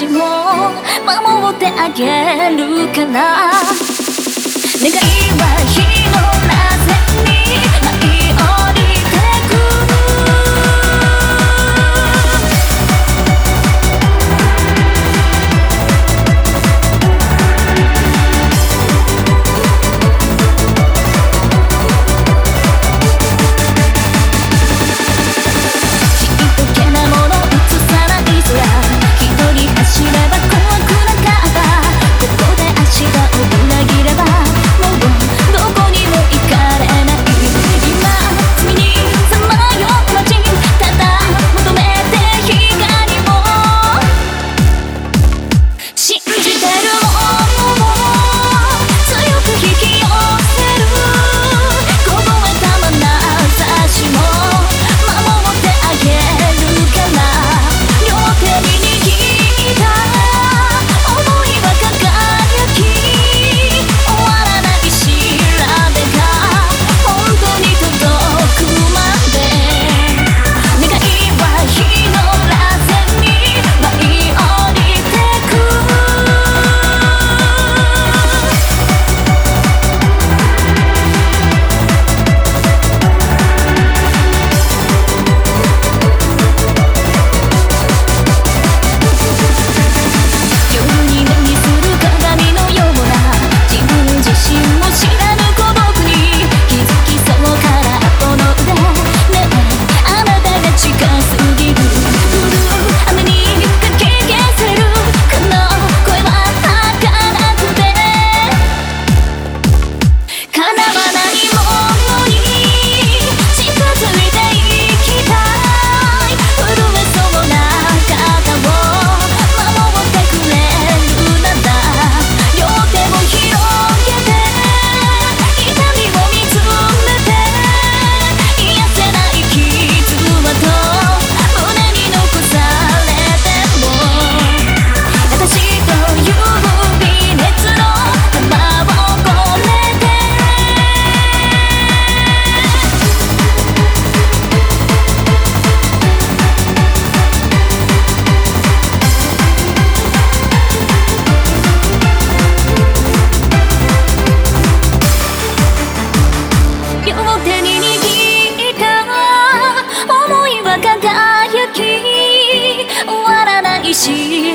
私も守ってあげるから。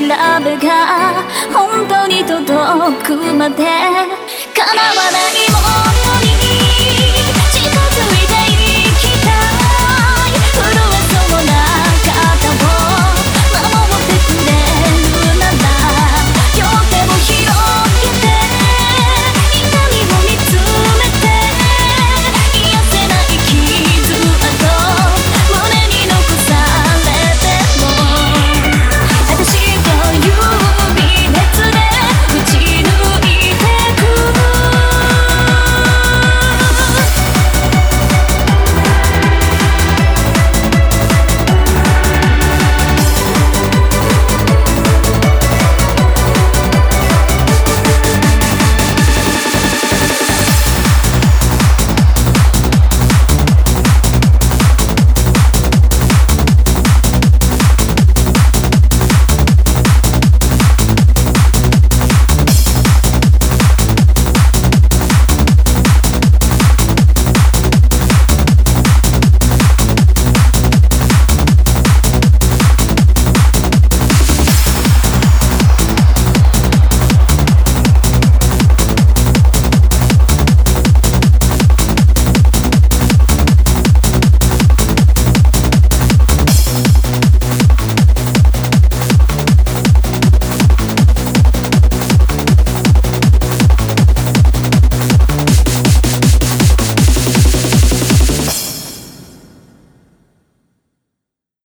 調べが本当に届くまで叶わないもの